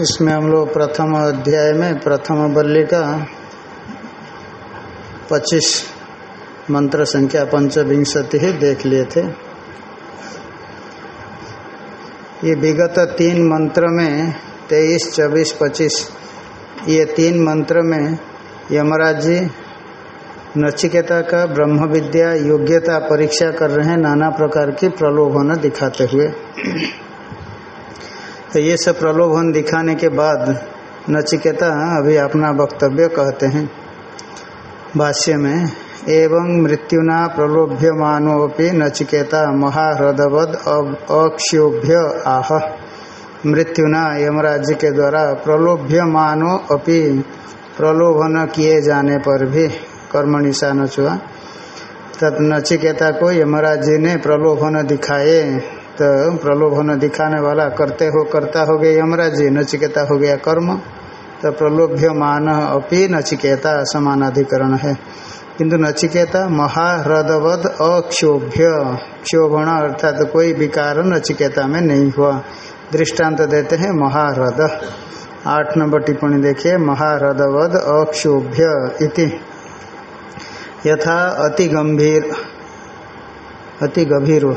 इसमें हम लोग प्रथम अध्याय में, प्रथम बल्ली का पच्चीस मंत्र संख्या पंचविंशति ही देख लिए थे। ये विगत तीन मंत्र में, तेईस, चौबीस, पच्चीस, ये तीन मंत्र में यमराज जी नचिकेता का ब्रह्म विद्या योग्यता परीक्षा कर रहे हैं, नाना प्रकार की प्रलोभन दिखाते हुए। तो ये सब प्रलोभन दिखाने के बाद नचिकेता अभी अपना वक्तव्य कहते हैं। भाष्य में, एवं मृत्युना प्रलोभ्यमानोपि नचिकेता महाह्रदवद अक्षोभ्य आह। मृत्युना यमराज्य के द्वारा प्रलोभ्यमानो अपि प्रलोभन किए जाने पर भी कर्म निशान छुआ तब नचिकेता को यमराज जी ने प्रलोभन दिखाए। तो प्रलोभन दिखाने वाला करते हो, करता हो गया यमराज जी नचिकेता हो गया कर्म। तो प्रलोभ्यमान अपि नचिकेता समानाधिकरण है। किंतु नचिकेता महाह्रदवद अक्षोभ्य। क्षोभण अर्थात तो कोई विकार नचिकेता में नहीं हुआ। दृष्टांत देते हैं महाह्रद आठ नंबर टिप्पणी देखिए महाह्रदवद अक्षोभ्य इति। यथा अति गंभीर अति गभीरो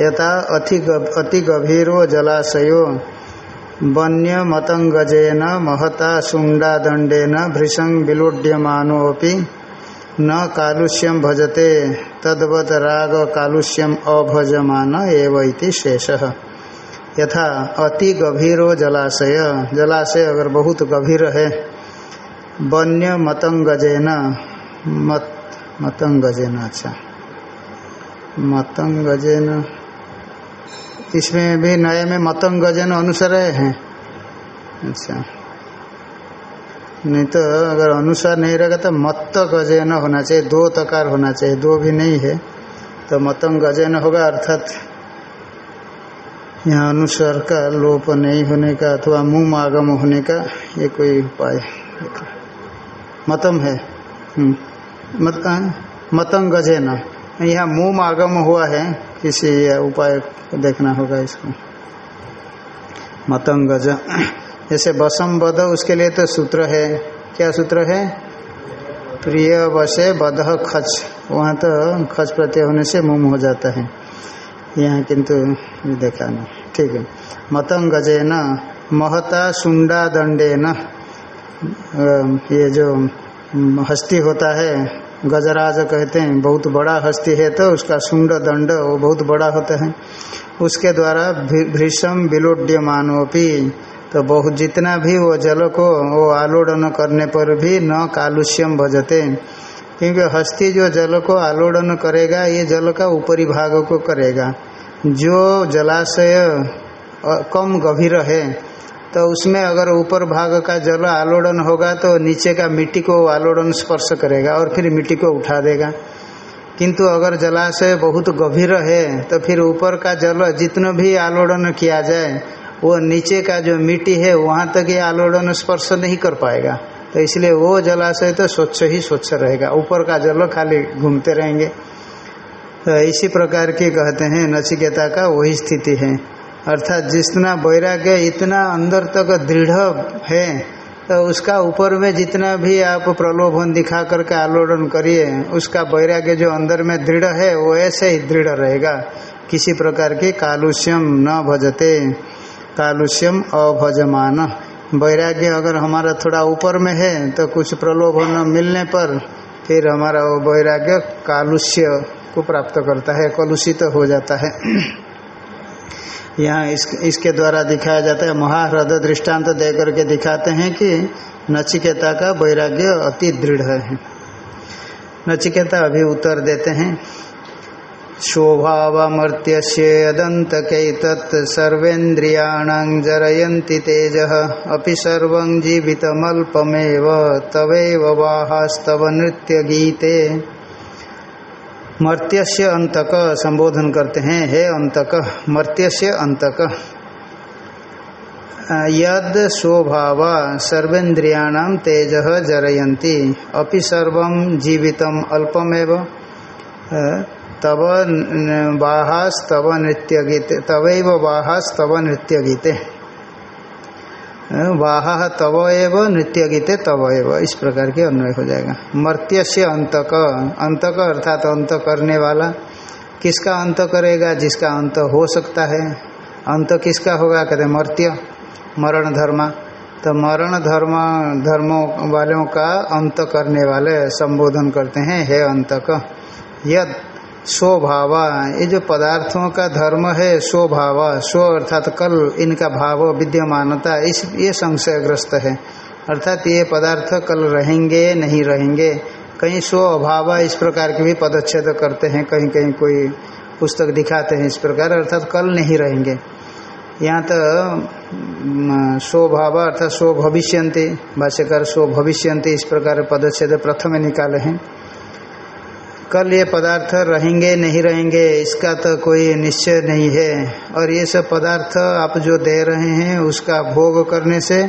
यथा अति अति गभीरो जलाशयो। वन्य मतंगजेन महता शुंडादंडेन भृशंग विलोड्यमानोपि न कालुष्यम भजते, तद्वत राग कालुष्यम अभजमान एव शेषः। यथा अति गभीरो जलाशय जलाशय अगर बहुत गभीर है वन्य मतंगजेन मत मतंगजेन अच्छा। मतंगजेन, इसमें भी नए में मतंगजन अनुसार हैं। अच्छा। नहीं तो अगर अनुसार नहीं रहेगा तो मत गजन होना चाहिए, दो तकार होना चाहिए, दो भी नहीं है। तो मतंग गजन होगा, अर्थात यहाँ अनुसार का लोप नहीं होने का अथवा मुँह आगम होने का ये कोई उपाय मतम है। मत, मतंग गजेन। यहाँ मुँह आगम हुआ है किसी उपाय देखना होगा इसको। मतंगज जैसे बसम बद उसके लिए तो सूत्र है। क्या सूत्र है? प्रिय वसे बध खच। वहाँ तो खच प्रत्यय होने से मुम हो जाता है। यहाँ किंतु देखा नहीं। ठीक है। मतंगजे न महता सुंडा दंडे न ये जो हस्ती होता है गजराज कहते हैं, बहुत बड़ा हस्ती है तो उसका सुंड दंड वो बहुत बड़ा होता है। उसके द्वारा भृषम भीषम विलोड्यमानोपी तो बहुत जितना भी वो जल को, वो आलोड़न करने पर भी न कालुष्यम भजते। क्योंकि हस्ती जो जल को आलोड़न करेगा, ये जल का ऊपरी भाग को करेगा। जो जलाशय कम गभीर है तो उसमें अगर ऊपर भाग का जल आलोड़न होगा तो नीचे का मिट्टी को आलोड़न स्पर्श करेगा और फिर मिट्टी को उठा देगा। किंतु अगर जलाशय बहुत गभीर है तो फिर ऊपर का जल जितना भी आलोड़न किया जाए, वो नीचे का जो मिट्टी है, वहाँ तक ये आलोड़न स्पर्श नहीं कर पाएगा। तो इसलिए वो जलाशय तो स्वच्छ ही स्वच्छ रहेगा। ऊपर का जल खाली घूमते रहेंगे। तो इसी प्रकार के कहते हैं नचिकेता का वही स्थिति है। अर्थात जितना वैराग्य, इतना अंदर तक दृढ़ है तो उसका ऊपर में जितना भी आप प्रलोभन दिखा करके आलोड़न करिए, उसका वैराग्य जो अंदर में दृढ़ है, वो ऐसे ही दृढ़ रहेगा। किसी प्रकार की कालुष्यम न भजते। कालुष्यम अभजमान। वैराग्य अगर हमारा थोड़ा ऊपर में है तो कुछ प्रलोभन मिलने पर फिर हमारा वो वैराग्य कालुष्य को प्राप्त करता है, कलुषित तो हो जाता है। यहाँ इस, इसके द्वारा दिखाया जाता है महाह्रद दृष्टांत दे करके दिखाते हैं कि नचिकेता का वैराग्य अति दृढ़ है। नचिकेता अभी उत्तर देते हैं। शोभावमर्त्य यदंतकैतत् सर्वेन्द्रियाण जरयन्ति तेज अभी सर्व जीवितमल्पमेव तवैव नृत्य गीते मर्त्यस्य अंतक संबोधन करते हैं। हे अंतक, मर्त्यस्य अंतक। यद स्वभाव सर्वेन्द्रियाण तेज जरयन्ति, अपि सर्व जीवितम अल्पमेव। तब बाहास तब नृत्य गीते तवैव बाहास तब नृत्य गीते वाह तब एव नृत्य गीते तब एव। इस प्रकार के अन्वय हो जाएगा। मर्त्य से अंतक। अंतक अर्थात अंत करने वाला। किसका अंत करेगा? जिसका अंत हो सकता है। अंत किसका होगा? कहते मर्त्य, मरण धर्मा। तो मरण धर्म, धर्मों वालों का अंत करने वाले संबोधन करते हैं, हे अंतक। यद स्वभाव, ये जो पदार्थों का धर्म है, स्वभाव, स्व अर्थात कल, इनका भाव विद्यमानता, इस, ये संशयग्रस्त है। अर्थात ये पदार्थ कल रहेंगे, नहीं रहेंगे, कहीं स्व अभाव इस प्रकार के भी पदच्छेद करते हैं, कहीं कहीं कोई पुस्तक दिखाते हैं इस प्रकार, अर्थात कल नहीं रहेंगे। यहाँ तो स्वभाव अर्थात स्व भविष्यंति भाष्यकार स्व भविष्यंति इस प्रकार पदच्छेद प्रथम निकाले हैं। कल ये पदार्थ रहेंगे, नहीं रहेंगे, इसका तो कोई निश्चय नहीं है। और ये सब पदार्थ आप जो दे रहे हैं, उसका भोग करने से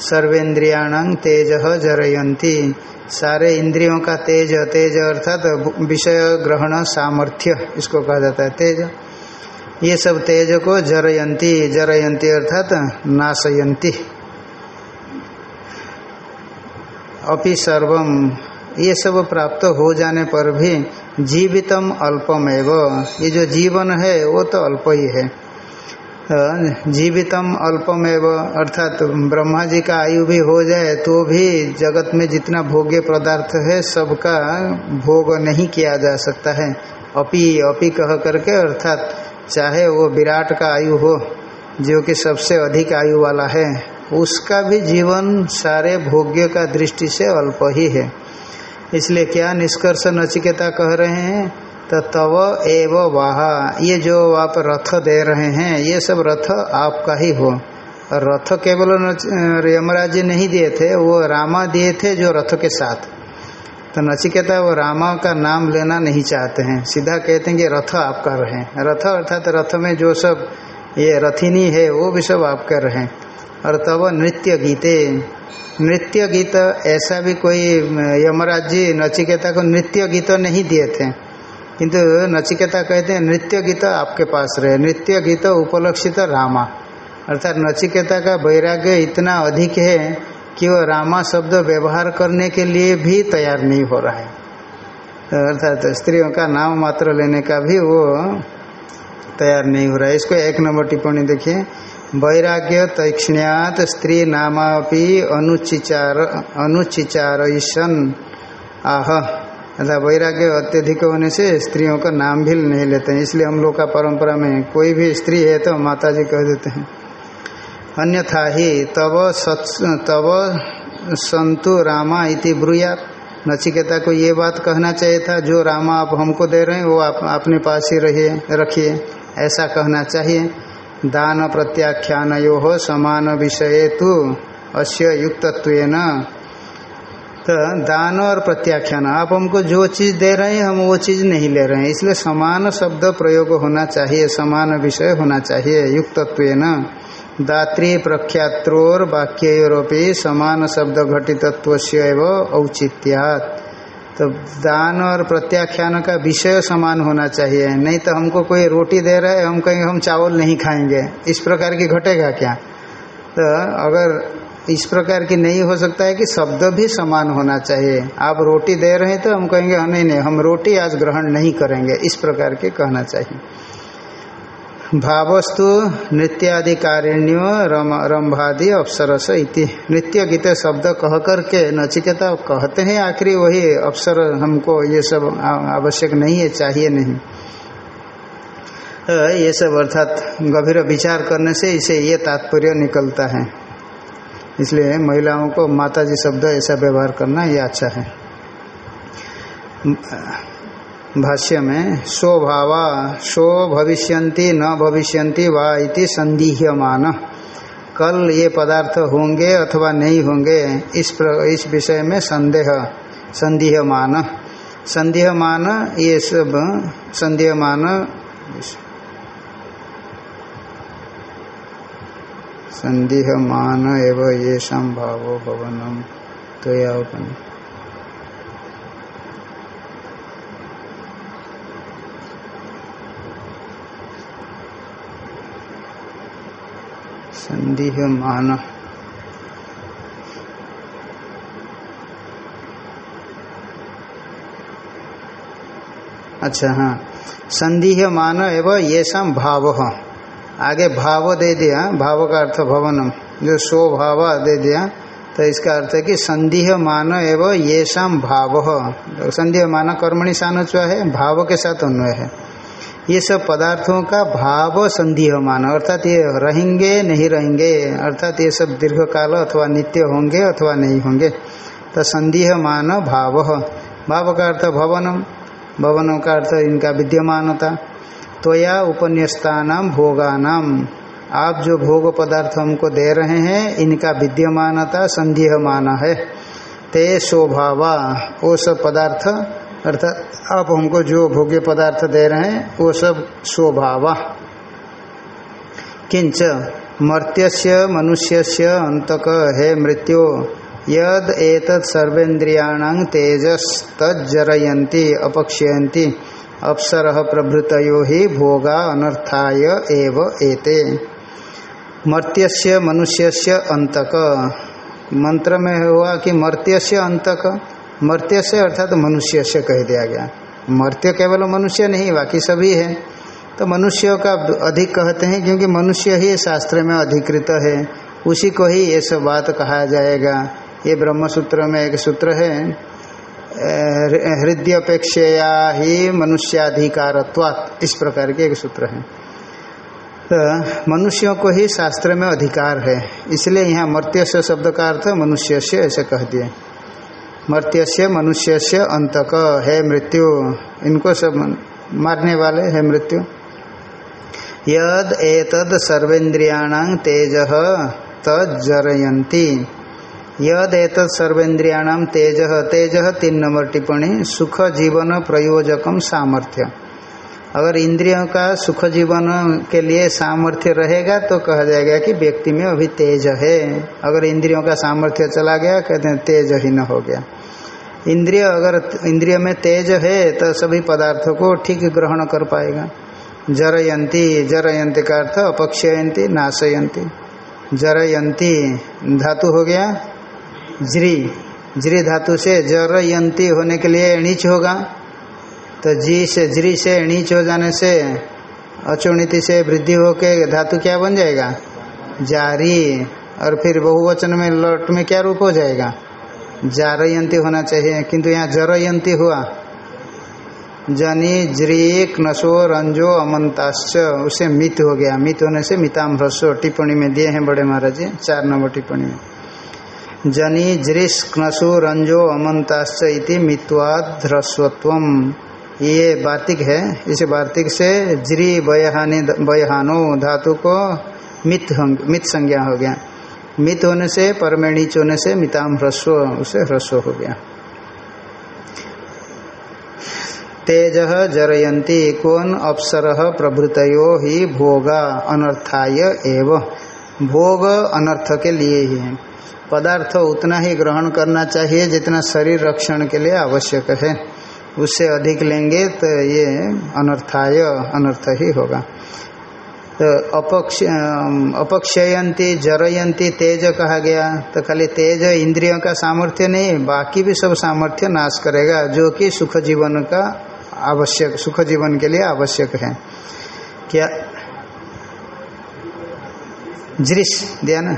सर्वेन्द्रियाण तेज जरयंती सारे इंद्रियों का तेज तेज अर्थात विषय ग्रहण सामर्थ्य, इसको कहा जाता है तेज। ये सब तेज को जरयंती जरयंती अर्थात नाशयंती अपि सर्वम ये सब प्राप्त हो जाने पर भी जीवितम अल्पम एवं ये जो जीवन है, वो तो अल्प ही है। जीवितम अल्पम एवं अर्थात ब्रह्मा जी का आयु भी हो जाए तो भी जगत में जितना भोग्य पदार्थ है, सबका भोग नहीं किया जा सकता है। अपि अपि कह करके, अर्थात चाहे वो विराट का आयु हो, जो कि सबसे अधिक आयु वाला है, उसका भी जीवन सारे भोग्य का दृष्टि से अल्प ही है। इसलिए क्या निष्कर्ष नचिकेता कह रहे हैं? तो तव एव वाह। ये जो आप रथ दे रहे हैं, ये सब रथ आपका ही हो। और रथ केवल यमराज जी नहीं दिए थे, वो रामा दिए थे जो रथ के साथ। तो नचिकेता, वो रामा का नाम लेना नहीं चाहते हैं। सीधा कहते हैं कि रथ आपका रहे। रथ अर्थात रथ में जो सब ये रथिनी है, वो भी सब आपका रहे। और तब नृत्य गीते। नृत्य गीत ऐसा भी कोई यमराज जी नचिकेता को नृत्य गीत नहीं दिए थे। किंतु नचिकेता कहते हैं नृत्य गीत आपके पास रहे। नृत्य गीत उपलक्षित रामा। अर्थात नचिकेता का वैराग्य इतना अधिक है कि वो रामा शब्द व्यवहार करने के लिए भी तैयार नहीं हो रहा है। अर्थात स्त्रियों का नाम मात्र लेने का भी वो तैयार नहीं हो रहा है। इसको एक नंबर टिप्पणी देखिए। वैराग्य तैक्षण्यात स्त्री नामापि अनुचिचार अनुचिचारसन आह। अर्थात वैराग्य अत्यधिक होने से स्त्रियों का नाम भी नहीं लेते हैं। इसलिए हम लोग का परंपरा में कोई भी स्त्री है तो माता जी कह देते हैं। अन्यथा ही तब सत् तब संतु रामा इति ब्रुयात। नचिकेता को ये बात कहना चाहिए था, जो रामा आप हमको दे रहे हैं, वो आप अपने पास ही रहिए रखिए। ऐसा कहना चाहिए। दान प्रत्याख्यान समान विषय तो अस्य युक्तत्व तो दान और प्रत्याख्यान, आप हमको जो चीज़ दे रहे हैं, हम वो चीज़ नहीं ले रहे हैं। इसलिए समान शब्द प्रयोग होना चाहिए, समान विषय होना चाहिए युक्तत्व दात्री प्रख्यात्रोर वाक्योरपी समान शब्द घटितत्व से तो दान और प्रत्याख्यान का विषय समान होना चाहिए। नहीं तो हमको कोई रोटी दे रहा है, हम कहेंगे हम चावल नहीं खाएँगे। इस प्रकार की घटेगा क्या? तो अगर इस प्रकार की नहीं हो सकता है कि शब्द भी समान होना चाहिए। आप रोटी दे रहे हैं तो हम कहेंगे नहीं नहीं, हम रोटी आज ग्रहण नहीं करेंगे। इस प्रकार के कहना चाहिए। भावस्तु नृत्याधिकारिण्यो रम रंभादि अप्सरस इति। नृत्य गीत शब्द कह करके नचिकेता कहते हैं, आखिरी वही अप्सर हमको ये सब आवश्यक नहीं है, चाहिए नहीं। ये सब अर्थात गंभीर विचार करने से इसे ये तात्पर्य निकलता है। इसलिए महिलाओं को माता जी शब्द ऐसा व्यवहार करना ये अच्छा है। भाष्य में स्वभावा स्व भविष्यंति न भविष्यंति वा इति संदिह्यमान। कल ये पदार्थ होंगे अथवा नहीं होंगे इस प्र, इस विषय में संदेह संदेहमान संदेहमान ये सब संदेहमान संदेहमान एवं ये संभाव भवनम तो या संदेह मान अच्छा हाँ। संदेह मान एवं ये सम भाव। आगे भाव दे दिया, भाव का अर्थ भवनम। जो स्वभाव दे दिया तो इसका अर्थ है कि संदेह मान एवं ये शाम भाव। संदेह मान कर्मणि सानुच है, भाव के साथ अन्वय है। ये सब पदार्थों का भाव संदेह मान। अर्थात ये रहेंगे, नहीं रहेंगे, अर्थात ये सब दीर्घ काल अथवा नित्य होंगे अथवा नहीं होंगे। तो संदेह मान भाव भाव का अर्थ भवनम। भवनों का अर्थ इनका विद्यमानता। त्वया उपन्यस्तानाम भोगानाम आप जो भोग पदार्थ हमको दे रहे हैं, इनका विद्यमानता संदेहमान है ते स्वभावा वो सब पदार्थ अर्थात आप हमको जो भोग्य पदार्थ दे रहे हैं, वो सब स्वभाव। किंच मर्त्यस्य मनुष्यस्य अंतक हे मृत्यु, यद एतत् सर्वेन्द्रियाणां तेजस तज्जरयन्ति अपक्षयन्ति, अप्सर प्रभृतो ही भोगा अनर्थाय एव एते। मर्त्यस्य मनुष्यस्य अंतक। मंत्र में हुआ कि मर्त्यस्य अंतक मर्त्य से अर्थात तो मनुष्य से कह दिया गया। मर्त्य केवल मनुष्य नहीं, बाकी सभी है। तो मनुष्य का अधिक कहते हैं क्योंकि मनुष्य ही शास्त्र में अधिकृत है। उसी को ही ये सब बात कहा जाएगा। ये ब्रह्म सूत्र में एक सूत्र है हृदय हृदयपेक्षया ही मनुष्याधिकारत्वात्। इस प्रकार के एक सूत्र है। तो मनुष्यों को ही शास्त्र में अधिकार है। इसलिए यहाँ मर्त्य से शब्द का अर्थ मनुष्य से ऐसे कह दिए। मर्त्य से मनुष्य से अंतक। है मृत्यु। इनको सब मारने वाले, है मृत्यु। यद एतद सर्वेन्द्रियाण तेज तजरयती यद एतद सर्वेन्द्रियाणाम तेज। तेज तीन नंबर टिप्पणी। सुख, जीवन प्रयोजकम सामर्थ्य। अगर इंद्रियों का सुख जीवन के लिए सामर्थ्य रहेगा तो कहा जाएगा कि व्यक्ति में अभी तेज है। अगर इंद्रियों का सामर्थ्य चला गया, कहते हैं तेज ही न हो गया। इंद्रिय अगर इंद्रिय में तेज है तो सभी पदार्थों को ठीक ग्रहण कर पाएगा। जरयंती जरयंती का अर्थ अपक्षयंती, नाशयंती। जरयंती, धातु हो गया, ज्री। ज्री धातु से जरयंती होने के लिए नीच होगा। तो जी से, ज्री से नीच हो जाने से, अचुणिति से वृद्धि होके धातु क्या बन जाएगा? जारी। और फिर बहुवचन में लट में क्या रूप हो जाएगा? जारयंती होना चाहिए। किंतु यहाँ जरयंती हुआ। जनी ज्रीक नशो रंजो, अमंताश्च, उसे मित हो गया। मित होने से मिताम ह्रस्व टिप्पणी में दिए हैं बड़े महाराज जी, चार नंबर टिप्पणी में। जनी, ज्रिश नशो रंजो, अमंताश्च इति मित्वाद ह्रस्वत्वम। ये वार्तिक है। इस वार्तिक से ज्री बयहानी बयहानो धातु को मित मित संज्ञा हो गया। मित होने से परमेणीच होने से, मिताम ह्रस्व, उसे ह्रस्व हो गया। तेज जरयंती कौन अप्सर प्रभृतो ही भोगा अनर्थाय एव। भोग अनर्थ के लिए ही है। पदार्थ उतना ही ग्रहण करना चाहिए जितना शरीर रक्षण के लिए आवश्यक है। उससे अधिक लेंगे तो ये अनर्थाय, अनर्थ ही होगा। तो अपक्ष अपक्षयंती, जरयंती, तेज कहा गया तो खाली तेज इंद्रियों का सामर्थ्य नहीं, बाकी भी सब सामर्थ्य नाश करेगा, जो कि सुख जीवन का आवश्यक, सुख जीवन के लिए आवश्यक है। क्या? दृश दिया ना?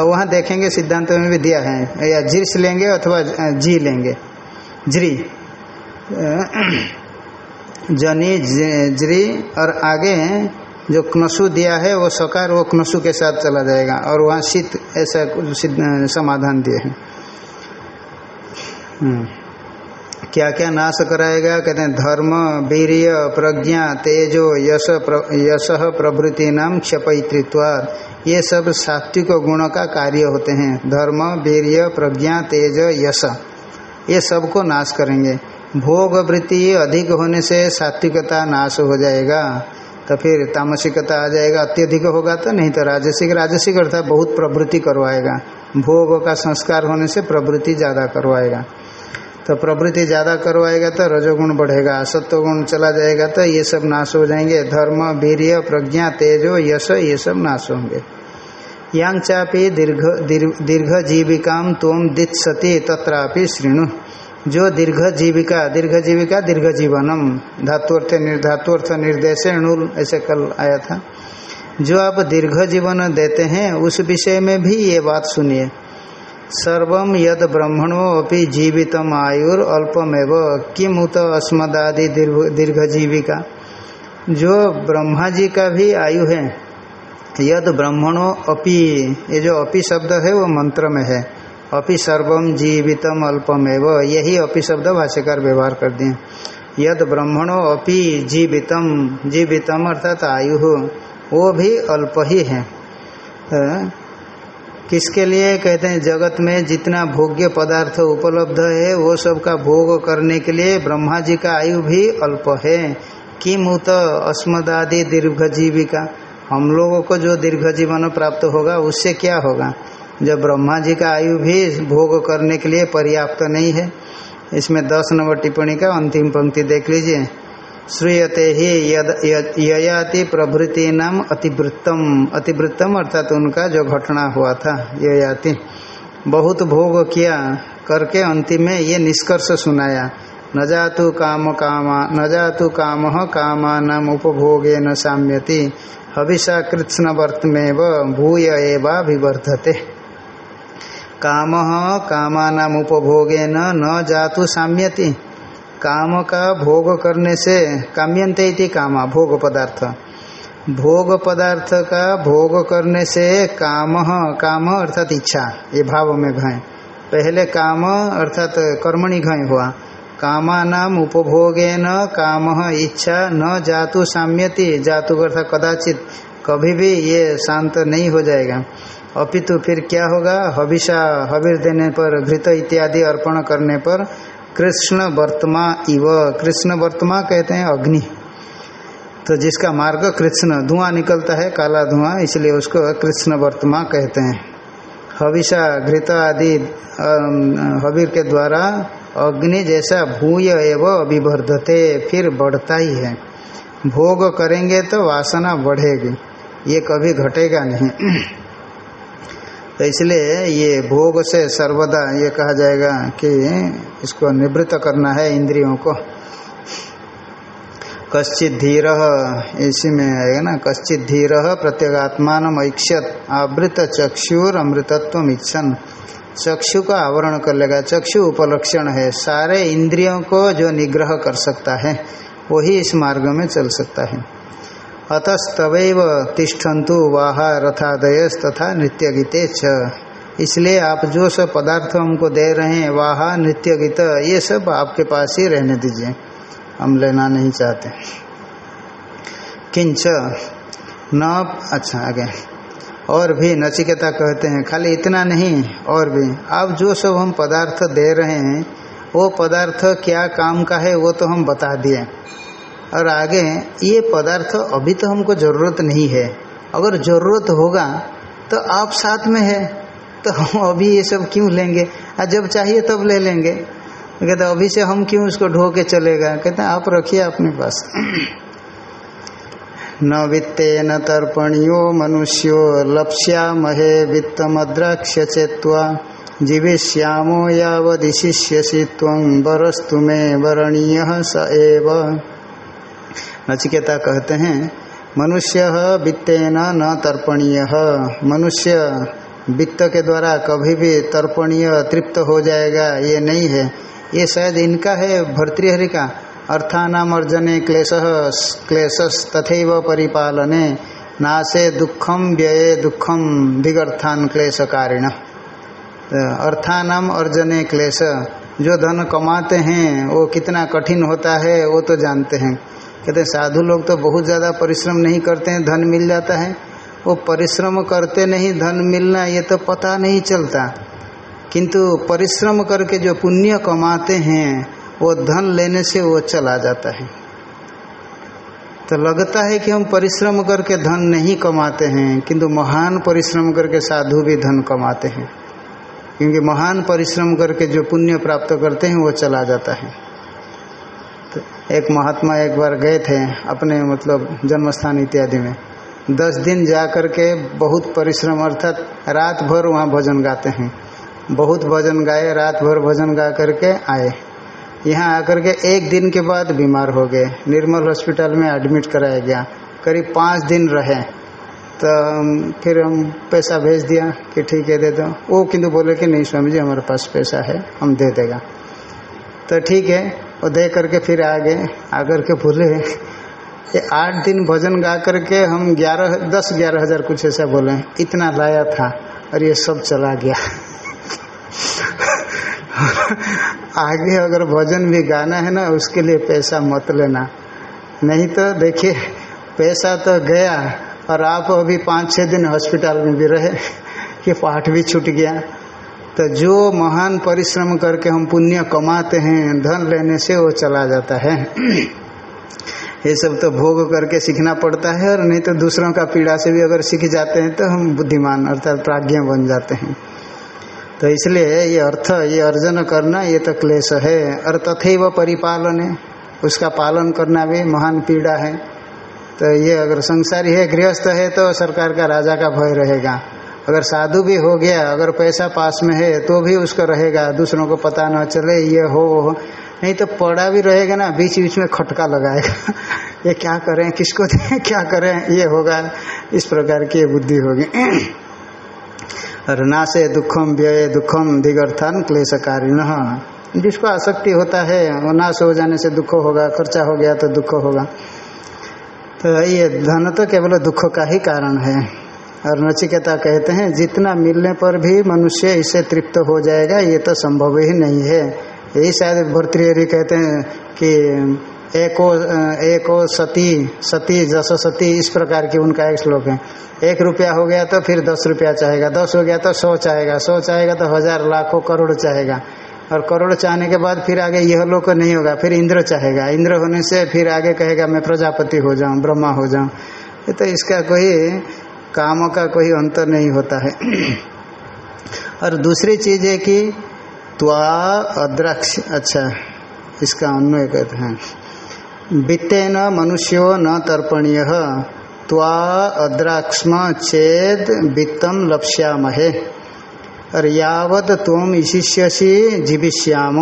वहाँ देखेंगे, सिद्धांत में भी दिया है। या जिर्स लेंगे अथवा जी लेंगे। ज्री। जनी जरी और आगे जो कनसु दिया है, वो सकार, वो कनसु के साथ चला जाएगा। और वहाँ शीत, ऐसा समाधान दिए हैं। क्या क्या नाश कराएगा? कहते हैं, धर्म, वीर्य, प्रज्ञा, तेजो, यश यश प्रभृति नाम क्षपयित्रित्वाद ये सब सात्विक गुण का कार्य होते हैं। धर्म, वीर्य, प्रज्ञा, तेज, यश। ये सबको नाश करेंगे। भोग वृत्ति अधिक होने से सात्विकता नाश हो जाएगा। तो फिर तामसिकता आ जाएगा। अत्यधिक होगा तो नहीं तो राजसिक। राजसिक अर्थात बहुत प्रवृत्ति करवाएगा। भोग का संस्कार होने से प्रवृत्ति ज़्यादा करवाएगा। तो प्रवृत्ति ज़्यादा करवाएगा तो रजोगुण बढ़ेगा सत्वगुण चला जाएगा तो ये सब नाश हो जाएँगे। धर्म, वीर्य, प्रज्ञा, तेजो, यश, ये सब नाश होंगे। यांग चापी दीर्घ दीर्घ जीविका तोम दित्सती तत्रापि श्रृणु जो दीर्घ जीविका दीर्घ जीविका दीर्घ जीवनम धातुअर्थ निर्धातुअर्थ निर्देश ऐसे कल आया था। जो आप दीर्घ जीवन देते हैं, उस विषय में भी ये बात सुनिए। सर्व यद ब्रह्मणो जीवित आयुर अल्पमेव। किमुत अस्मदादि दीर्घ जीविका जो ब्रह्मा जी का भी आयु है, यद ब्रह्मणो अपि, ये जो अपि शब्द है, वो मंत्र में है। अपि सर्वम जीवितम अल्पमेव। यही अपि शब्द भाष्यकार व्यवहार कर दिए। यद ब्रह्मणो अपि जीवितम जीवितम अर्थात आयु, वो भी अल्प ही है। किसके लिए? कहते हैं, जगत में जितना भोग्य पदार्थ उपलब्ध है, वो सब का भोग करने के लिए ब्रह्मा जी का आयु भी अल्प है। किमुत अस्मदादि दीर्घ जीविका हम लोगों को जो दीर्घ जीवन प्राप्त होगा, उससे क्या होगा? जब ब्रह्मा जी का आयु भी भोग करने के लिए पर्याप्त नहीं है। इसमें दस नंबर टिप्पणी का अंतिम पंक्ति देख लीजिए। श्रूयते ही ययाति प्रभृति नाम अतिवृत्तम। अतिवृत्तम अर्थात उनका जो घटना हुआ था, ययाति। बहुत भोग किया, करके अंतिम में ये निष्कर्ष सुनाया। न जातु काम कामा, न जातु काम कामा नाम उपभोगे न साम्यति। हविषा कृष्ण वर्तमेव भूय एवा विवर्धते काम कामा नाम उपभोगे न जातु साम्यति। काम का भोग करने से काम्यंते कामा, भोग पदार्थ। भोग पदार्थ का भोग करने से काम काम अर्थात इच्छा, ये भाव में घय। पहले काम अर्थात कर्मणि घय हुआ। कामा नाम उपभोगे न काम इच्छा न जातु साम्यति, जातु अर्थात कदाचित कभी भी ये शांत नहीं हो जाएगा। अपितु फिर क्या होगा? हविषा, हविर देने पर घृत इत्यादि अर्पण करने पर कृष्ण वर्तमा इव। कृष्ण वर्तमा कहते हैं अग्नि। तो जिसका मार्ग कृष्ण, धुआँ निकलता है, काला धुआँ, इसलिए उसको कृष्ण वर्तमा कहते हैं। हविषा, घृत आदि हबीर के द्वारा अग्नि जैसा भूय एवं अभिवर्धते, फिर बढ़ता ही है। भोग करेंगे तो वासना बढ़ेगी, ये कभी घटेगा नहीं। तो इसलिए ये भोग से सर्वदा ये कहा जाएगा कि इसको निवृत्त करना है इंद्रियों को। कश्चित धीर इसी में आएगा ना, कश्चित धीर प्रत्येगात्मान ऐक्षत, आवृत चक्षुर अमृतत्व इच्छन। चक्षु का आवरण कर लेगा, चक्षु उपलक्षण है, सारे इंद्रियों को जो निग्रह कर सकता है, वही इस मार्ग में चल सकता है। अतस्तव तिष्ठन्तु वाह रथादय तथा नृत्य गीते च इसलिए आप जो सब पदार्थ हमको दे रहे हैं, वाह नृत्य गीत ये सब आपके पास ही रहने दीजिए। हम लेना नहीं चाहते। किंच, न अच्छा आगे। और भी नचिकेता कहते हैं, खाली इतना नहीं, और भी। आप जो सब हम पदार्थ दे रहे हैं, वो पदार्थ क्या काम का है, वो तो हम बता दिए। और आगे ये पदार्थ अभी तो हमको ज़रूरत नहीं है। अगर ज़रूरत होगा तो आप साथ में है तो हम अभी ये सब क्यों लेंगे? और जब चाहिए तब ले लेंगे। कहते, अभी से हम क्यों उसको ढो के चलेगा कहते, आप रखिए अपने पास। न वित्ते न तर्पणियो मनुष्यो लप्स्या महे वित्तमद्राक्ष चेत्वा, जीविष्यामो यावदिशिष्यसि त्वं वरस्तु मे वरणीय स एव। नचिकेता कहते हैं, मनुष्य वित्तेन न तर्पणीय। मनुष्य वित्त के द्वारा कभी भी तर्पणीय, तृप्त हो जाएगा, ये नहीं है। ये शायद इनका है भर्तृहरि का। अर्थानाम अर्जने क्लेश, क्लेशस तथैव परिपालने। नासे दुखम व्यय दुखम विगर्थान क्लेश कारिण अर्थानाम अर्जने क्लेश, जो धन कमाते हैं, वो कितना कठिन होता है, वो तो जानते हैं। कहते साधु लोग तो बहुत ज़्यादा परिश्रम नहीं करते हैं, धन मिल जाता है। वो परिश्रम करते नहीं, धन मिलना ये तो पता नहीं चलता। किंतु परिश्रम करके जो पुण्य कमाते हैं, वो धन लेने से वो चला जाता है। तो लगता है कि हम परिश्रम करके धन नहीं कमाते हैं, किंतु महान परिश्रम करके साधु भी धन कमाते हैं। क्योंकि महान परिश्रम करके जो पुण्य प्राप्त करते हैं, वो चला जाता है। एक महात्मा एक बार गए थे अपने मतलब जन्मस्थान इत्यादि में। दस दिन जा कर के बहुत परिश्रम अर्थात रात भर वहाँ भजन गाते हैं। बहुत भजन गाए रात भर भजन गा करके आए। यहाँ आकर के एक दिन के बाद बीमार हो गए। निर्मल हॉस्पिटल में एडमिट कराया गया। करीब पाँच दिन रहे। तो फिर हम पैसा भेज दिया कि ठीक है, दे दो। वो किंतु बोले कि नहीं, स्वामी जी, हमारे पास पैसा है, हम दे देगा। तो ठीक है वो दे करके फिर आ गए आकर के बोले, ये आठ दिन भजन गा करके हम ग्यारह, दस ग्यारह हज़ार कुछ ऐसा बोले, इतना लाया था और ये सब चला गया। आगे अगर भजन भी गाना है ना, उसके लिए पैसा मत लेना। नहीं तो देखिए, पैसा तो गया और आप अभी पाँच छः दिन हॉस्पिटल में भी रहे, कि पाठ भी छूट गया। तो जो महान परिश्रम करके हम पुण्य कमाते हैं, धन लेने से वो चला जाता है। ये सब तो भोग करके सीखना पड़ता है और नहीं तो दूसरों का पीड़ा से भी अगर सीख जाते हैं तो हम बुद्धिमान अर्थात प्राज्ञ बन जाते हैं। तो इसलिए ये अर्थ, ये अर्जन करना, ये तो क्लेश है और तथे व परिपालन है। उसका पालन करना भी महान पीड़ा है। तो ये अगर संसारी है, गृहस्थ है तो सरकार का राजा का भय रहेगा। अगर साधु भी हो गया अगर पैसा पास में है तो भी उसका रहेगा दूसरों को पता ना चले ये हो, वो हो। नहीं तो पड़ा भी रहेगा ना बीच बीच में खटका लगाएगा। ये क्या करें किसको दें क्या करें ये होगा। इस प्रकार की बुद्धि होगी। और ना से दुखम व्यय दुखम दिगर्थान क्लेशकारिण। जिसको आसक्ति होता है वो नाश हो जाने से दुख होगा खर्चा हो गया तो दुख होगा। तो ये धन तो केवल दुख का ही कारण है। और नचिकेता कहते हैं, जितना मिलने पर भी मनुष्य इससे तृप्त हो जाएगा, ये तो संभव ही नहीं है। यही शायद भर्तृहरि कहते हैं कि, एको एको सती सती, जस सती, इस प्रकार की उनका एक श्लोक है। एक रुपया हो गया तो फिर दस रुपया चाहेगा, दस हो गया तो सौ चाहेगा सौ चाहेगा तो हज़ार, लाखों करोड़ चाहेगा। और करोड़ चाहने के बाद फिर आगे यह लोग नहीं होगा, फिर इंद्र चाहेगा। इंद्र होने से फिर आगे कहेगा, मैं प्रजापति हो जाऊँ, ब्रह्मा हो जाऊँ। तो इसका कोई काम का कोई अंतर नहीं होता है। और दूसरी चीज़ है कि त्वा अद्राक्ष अच्छा इसका अन्वय कहते हैं। न मनुष्यो न तर्पणीय, त्वा अद्राक्ष्म चेद वित्तम लप्स्यामहे। और यावत तुम इशिष्यसी जीविष्याम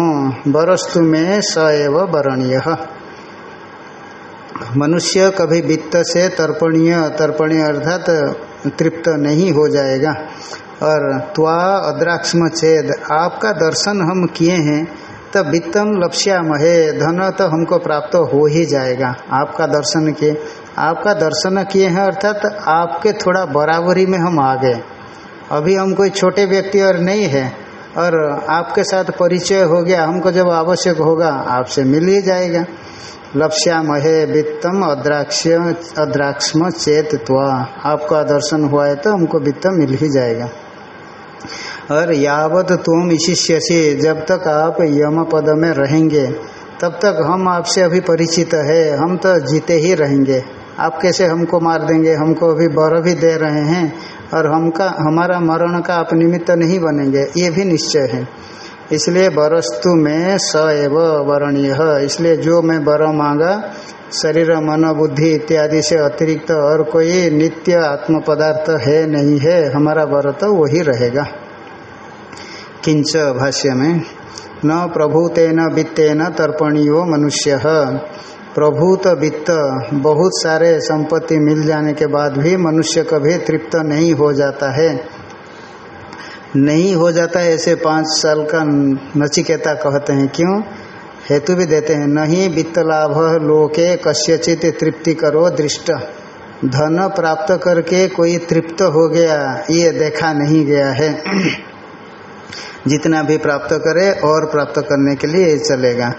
बरस्तु में स एव वरणीय। मनुष्य कभी वित्त से तर्पणीय तर्पणीय अर्थात तृप्त नहीं हो जाएगा। और त्वा अद्राक्षम छेद आपका दर्शन हम किए हैं तो वित्तम लक्ष्यामहे, धन तो हमको प्राप्त हो ही जाएगा। आपका दर्शन किए, आपका दर्शन किए हैं, अर्थात आपके थोड़ा बराबरी में हम आ गए। अभी हम कोई छोटे व्यक्ति और नहीं है, और आपके साथ परिचय हो गया, हमको जब आवश्यक होगा, आपसे मिल ही जाएगा। लक्ष्यामहे वित्तम अद्राक्ष अद्राक्ष्म चेत त्वा। आपका दर्शन हुआ है तो हमको वित्त मिल ही जाएगा। और यावत तुम इशिष्यसी, जब तक आप यम पद में रहेंगे, तब तक हम आपसे अभी परिचित है, हम तो जीते ही रहेंगे। आप कैसे हमको मार देंगे? हमको अभी बर भी दे रहे हैं, और हमका हमारा मरण का आप निमित्त नहीं बनेंगे, ये भी निश्चय है। इसलिए बरस्तु में स एव वरणीय। इसलिए जो मैं बर मांगा, शरीर, मन, बुद्धि इत्यादि से अतिरिक्त और कोई नित्य आत्म पदार्थ है नहीं है, हमारा वर तो वही रहेगा। किंच भाष्य में, न प्रभुतेन वित्तेन तर्पणीयो मनुष्य। प्रभुत वित्त, बहुत सारे संपत्ति मिल जाने के बाद भी मनुष्य कभी तृप्त नहीं हो जाता है। नहीं हो जाता है ऐसे पाँच साल का नचिकेता कहते हैं। क्यों? हेतु भी देते हैं। नहीं वित्त लाभ लोके कस्यचित तृप्ति करो दृष्ट। धन प्राप्त करके कोई तृप्त हो गया, ये देखा नहीं गया है। जितना भी प्राप्त करे और प्राप्त करने के लिए चलेगा।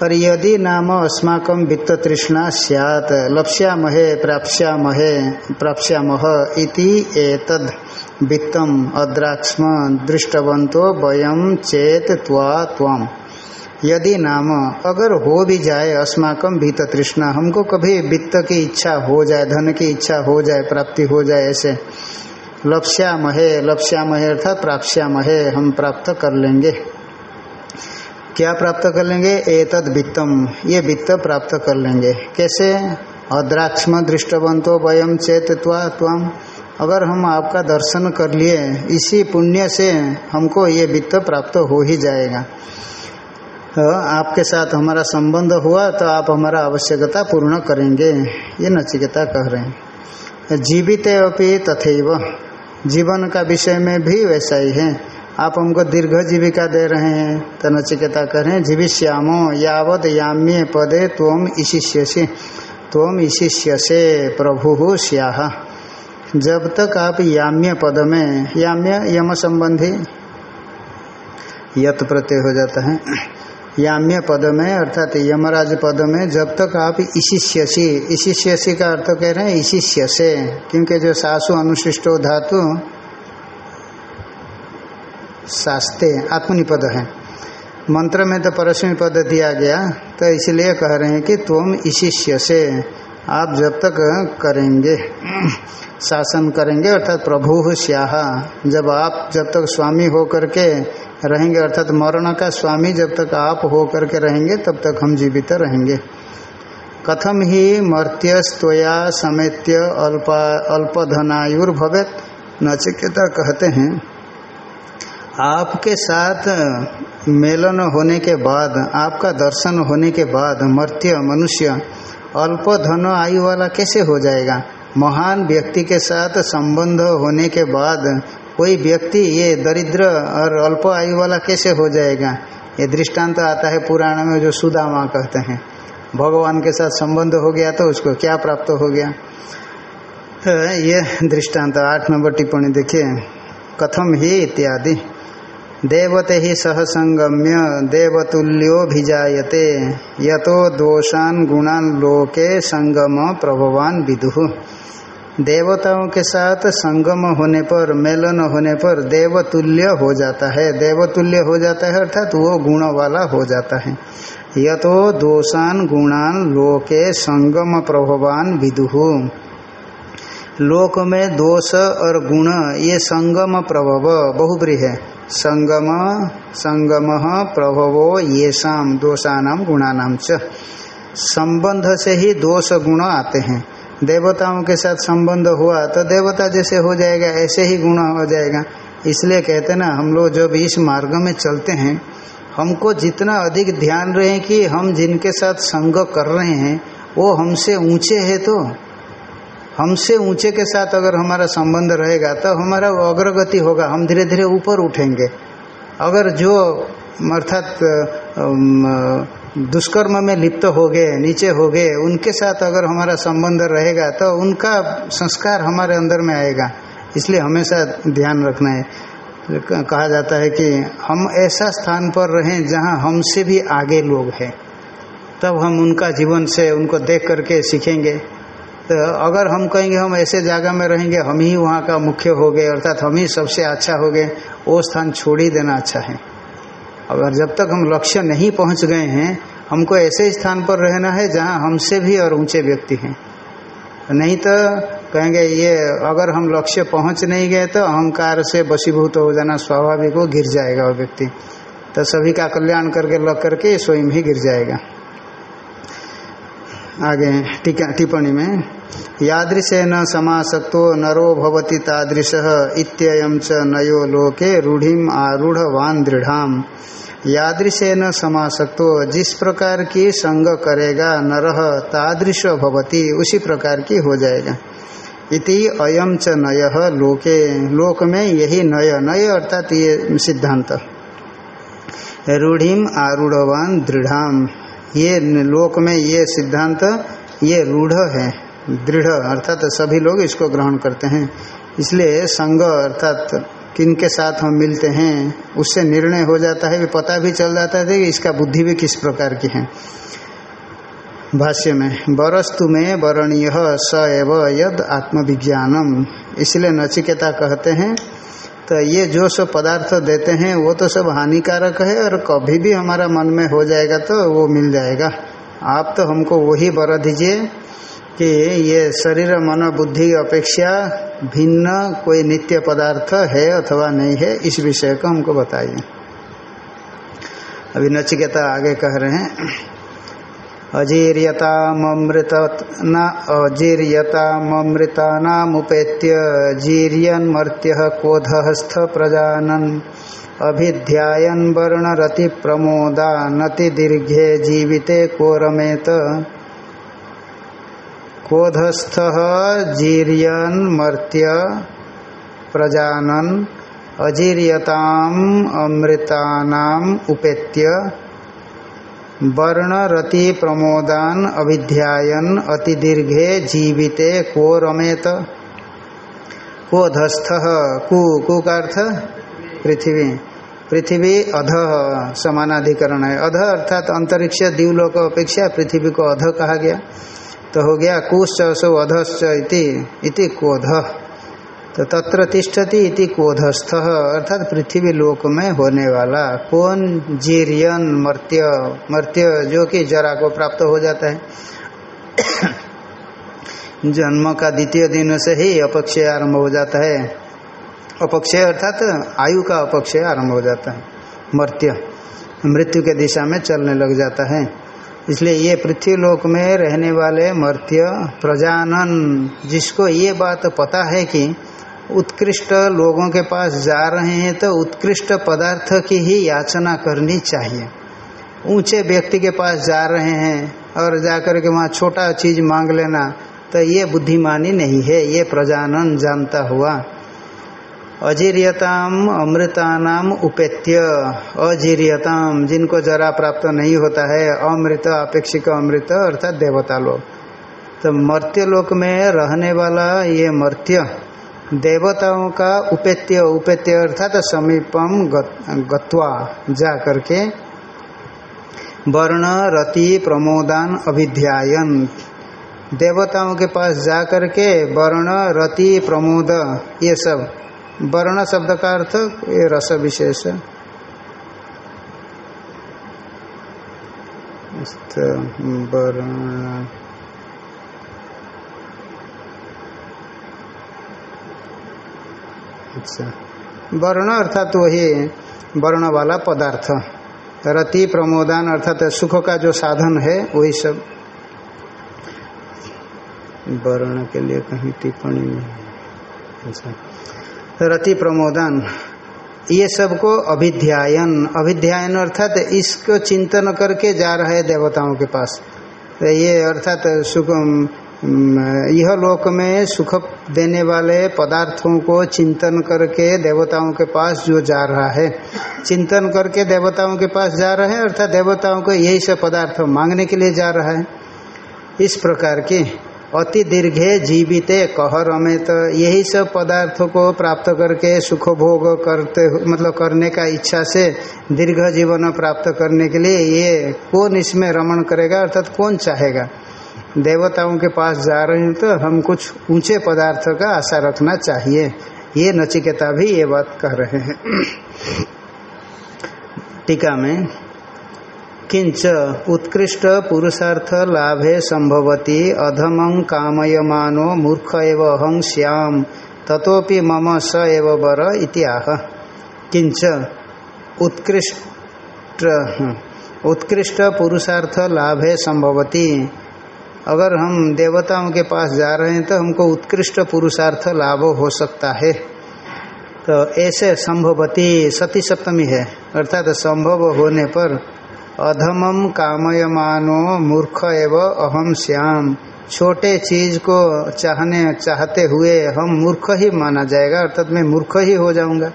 पर यदि नाम अस्माकं वित्त तृष्णा सैत लक्ष्यामहे प्राप्स्यामहे प्राप्स्यामह इति एतद। वित्तम अद्राक्ष्म दृष्टवंतो वयम चेत त्वा त्वाम। यदि नाम अगर हो भी जाए अस्माकम वित्त तृष्णा, हमको कभी वित्त की इच्छा हो जाए, धन की इच्छा हो जाए, प्राप्ति हो जाए ऐसे। लप्स्यामहे लप्स्यामहे अर्थात प्राप्स्यामहे हम प्राप्त कर लेंगे। क्या प्राप्त कर लेंगे? एतद वित्तम। ये वित्त प्राप्त कर लेंगे। कैसे? अद्राक्षम दृष्टवंतो वयम चेतवा त्वाम। अगर हम आपका दर्शन कर लिए, इसी पुण्य से हमको ये वित्त प्राप्त हो ही जाएगा। तो आपके साथ हमारा संबंध हुआ तो आप हमारा आवश्यकता पूर्ण करेंगे, ये नचिकेता कह रहे हैं। जीवित अपनी तथैव, जीवन का विषय में भी वैसा ही है। आप हमको दीर्घ जीविका दे रहे हैं तो नचिकेता कह रहे हैं, जीविष्यामो यावत याम्य पदे त्वम इशिष्यसी त्वम इशिष्यसे प्रभु स्याह। जब तक आप याम्य पद में, याम्य यम संबंधी यत प्रत्यय हो जाता है। याम्य पद में, अर्थात यमराज पद में, जब तक आप इशिष्यसी इशिष्यसी का अर्थ कह रहे हैं इशिष्य से क्योंकि जो सासु अनुशिष्टो धातु, शास्ते आत्मनिपद है। मंत्र में तो परस्मी पद दिया गया तो इसलिए कह रहे हैं कि तुम इशिष्य से आप जब तक करेंगे, शासन करेंगे, अर्थात प्रभु श्याह जब आप जब तक स्वामी हो करके रहेंगे, अर्थात मरण का स्वामी जब तक आप हो करके रहेंगे, तब तक हम जीवित रहेंगे। कथम ही मर्त्यस्तया समेत्य अल्प, अल्पधनायुर्भवेत, नचिकेता कहते हैं। आपके साथ मेलन होने के बाद, आपका दर्शन होने के बाद मर्त्य मनुष्य अल्प धन आयु वाला कैसे हो जाएगा? महान व्यक्ति के साथ संबंध होने के बाद कोई व्यक्ति ये दरिद्र और अल्प आयु वाला कैसे हो जाएगा? ये दृष्टांत तो आता है पुराण में जो सुदामा कहते हैं। भगवान के साथ संबंध हो गया तो उसको क्या प्राप्त हो गया? तो ये दृष्टांत तो आठ नंबर टिप्पणी देखिए। कथम ही इत्यादि। देवते ही सहसंगम्य देवतुल्यो भिजाते यतो दोषान गुणान लोके संगम प्रभवान विदु। देवताओं के साथ संगम होने पर, मेलन होने पर देवतुल्य हो जाता है। देवतुल्य हो जाता है अर्थात वो गुण वाला हो जाता है। यतो दोषान गुणान लोके संगम प्रभवान विदुहु लोक में दोष और गुण, ये संगम प्रभव बहुब्री है संगम संगम प्रभवो ये शाम दोषानाम गुणानाम च। संबंध से ही दोष गुण आते हैं। देवताओं के साथ संबंध हुआ तो देवता जैसे हो जाएगा, ऐसे ही गुण हो जाएगा। इसलिए कहते ना, हम लोग जब इस मार्ग में चलते हैं, हमको जितना अधिक ध्यान रहे कि हम जिनके साथ संग कर रहे हैं, वो हमसे ऊँचे है तो हमसे ऊँचे के साथ अगर हमारा संबंध रहेगा तो हमारा अग्रगति होगा, हम धीरे धीरे ऊपर उठेंगे। अगर जो, अर्थात दुष्कर्म में लिप्त हो गए नीचे हो गए उनके साथ अगर हमारा संबंध रहेगा तो उनका संस्कार हमारे अंदर में आएगा। इसलिए हमेशा ध्यान रखना है। कहा जाता है कि हम ऐसा स्थान पर रहें जहाँ हमसे भी आगे लोग हैं। तब हम उनका जीवन से, उनको देख करके सीखेंगे। तो अगर हम कहेंगे हम ऐसे जगह में रहेंगे, हम ही वहाँ का मुख्य हो गए, अर्थात हम ही सबसे अच्छा हो गए, वो स्थान छोड़ ही देना अच्छा है। अगर जब तक हम लक्ष्य नहीं पहुँच गए हैं, हमको ऐसे स्थान पर रहना है जहाँ हमसे भी और ऊँचे व्यक्ति हैं। नहीं तो कहेंगे ये अगर हम लक्ष्य पहुँच नहीं गए तो अहंकार से बसीभूत हो जाना स्वाभाविक हो गिर जाएगा वो व्यक्ति। तो सभी का कल्याण करके लग करके स्वयं ही गिर जाएगा। आगे टिप्पणी में यादृशे न नरो भवति तादृश इत्ययम च नयो लोके रूढ़िम आरूढ़वान दृढ़ाम। यादृशे न जिस प्रकार की संग करेगा नरह तादृश भवती, उसी प्रकार की हो जाएगा। इति अयम च नय लोके। लोक में यही नय नय अर्थात ये सिद्धांत। रूढ़िम आरूढ़वान दृढ़ाम। ये लोक में ये सिद्धांत, ये रूढ़ है। दृढ़, अर्थात सभी लोग इसको ग्रहण करते हैं। इसलिए संग, अर्थात किन के साथ हम मिलते हैं, उससे निर्णय हो जाता है भी पता भी चल जाता है कि इसका बुद्धि भी किस प्रकार की है। भाष्य में बरस्तु में वरणीय स एव यद आत्मविज्ञानम। इसलिए नचिकेता कहते हैं तो ये जो सब पदार्थ देते हैं, वो तो सब हानिकारक है और कभी भी हमारा मन में हो जाएगा तो वो मिल जाएगा। आप तो हमको वही बर दीजिए कि ये शरीर, मन, बुद्धि अपेक्षा भिन्न कोई नित्य पदार्थ है अथवा नहीं है, इस विषय को हमको बताइए। अभी नचिकेता आगे कह रहे हैं अजीर्यतामृत न अजीर्यतामृता नामुपेत्य जीर्यन्मर्त्य क्रोधस्थ प्रजानन अभिध्यायन वर्णरति प्रमोदा नति दीर्घे जीविते को रमेत क्रोधस्थ, जीर्यन, मर्त्य, प्रजानन, अजीर्यताम, अमृतानाम उपेत्य, वर्णरति प्रमोदान अभिध्यायन अति दीर्घे जीविते, को रमेत? क्रोधस्थ कु कु अर्थ? पृथ्वी। पृथ्वी अध, समानाधिकरण है। अध अर्थात अंतरिक्ष, दिवलोक अपेक्षा पृथ्वी को अध कहा गया। तो हो गया कुश्च असो अधश्च इति इति क्रोध। तो तत्र तिष्ठति इति क्रोधस्थ, अर्थात पृथ्वी लोक में होने वाला कौन जीरियन मर्त्य मर्त्य जो कि जरा को प्राप्त हो जाता है। जन्म का द्वितीय दिन से ही अपक्षय आरंभ हो जाता है। अपक्षय अर्थात आयु का अपक्षय आरंभ हो जाता है, मर्त्य। मृत्यु के दिशा में चलने लग जाता है। इसलिए ये पृथ्वी लोक में रहने वाले मर्त्य प्रजानन, जिसको ये बात पता है कि उत्कृष्ट लोगों के पास जा रहे हैं तो उत्कृष्ट पदार्थ की ही याचना करनी चाहिए। ऊँचे व्यक्ति के पास जा रहे हैं और जाकर के वहाँ छोटा चीज़ मांग लेना तो ये बुद्धिमानी नहीं है, ये प्रजानन जानता हुआ। अजीर्यताम अमृतानाम उपेत्य। अजीर्यताम, जिनको जरा प्राप्त नहीं होता है, अमृत, अपेक्षिक अमृत, अर्थात देवता लोग तो मर्त्य लोक में रहने वाला ये मर्त्य, देवताओं का उपेत्य उपेत्य अर्थात समीपम गत्वा, जा करके, वर्ण, रति, प्रमोदान, अभिध्यायन। देवताओं के पास जा करके वर्ण, रति, प्रमोद, ये सब वर्ण शब्द का अर्थ ये रस विशेष वर्ण। अच्छा। वर्ण अर्थात वही वर्ण वाला पदार्थ। रति प्रमोदान अर्थात सुख का जो साधन है, वही सब। वर्ण के लिए कहीं टिप्पणी में अच्छा। रति प्रमोदन। ये सबको अभिध्यायन। अभिध्यायन अर्थात इसको चिंतन करके जा रहे है देवताओं के पास। तो ये अर्थात सुख यह लोक में सुख देने वाले पदार्थों को चिंतन करके देवताओं के पास जो जा रहा है। चिंतन करके देवताओं के पास जा रहा है, अर्थात देवताओं को यही सब पदार्थ मांगने के लिए जा रहा है। इस प्रकार की अति दीर्घे जीविते कह में तो यही सब पदार्थों को प्राप्त करके सुख भोग करते मतलब करने का इच्छा से दीर्घ जीवन प्राप्त करने के लिए ये कौन इसमें रमण करेगा, अर्थात कौन चाहेगा? देवताओं के पास जा रहे हैं तो हम कुछ ऊँचे पदार्थ का आशा रखना चाहिए। ये नचिकेता भी ये बात कह रहे हैं। टीका में किंच उत्कृष्ट पुरुषार्थ लाभे संभवती अधमं कामयमानो मूर्ख एव अहं श्याम, ततोपि मम स एव वर इत्याह किंच उत्कृष्ट उत्कृष्ट पुरुषार्थ लाभे संभवती अगर हम देवताओं के पास जा रहे हैं तो हमको उत्कृष्ट पुरुषार्थ लाभ हो सकता है। तो ऐसे संभवती सती सप्तमी है, अर्थात संभव होने पर अधमम कामयमानो मूर्ख एव अहम श्याम। छोटे चीज़ को चाहने, चाहते हुए हम मूर्ख ही माना जाएगा, अर्थात मैं मूर्ख ही हो जाऊँगा।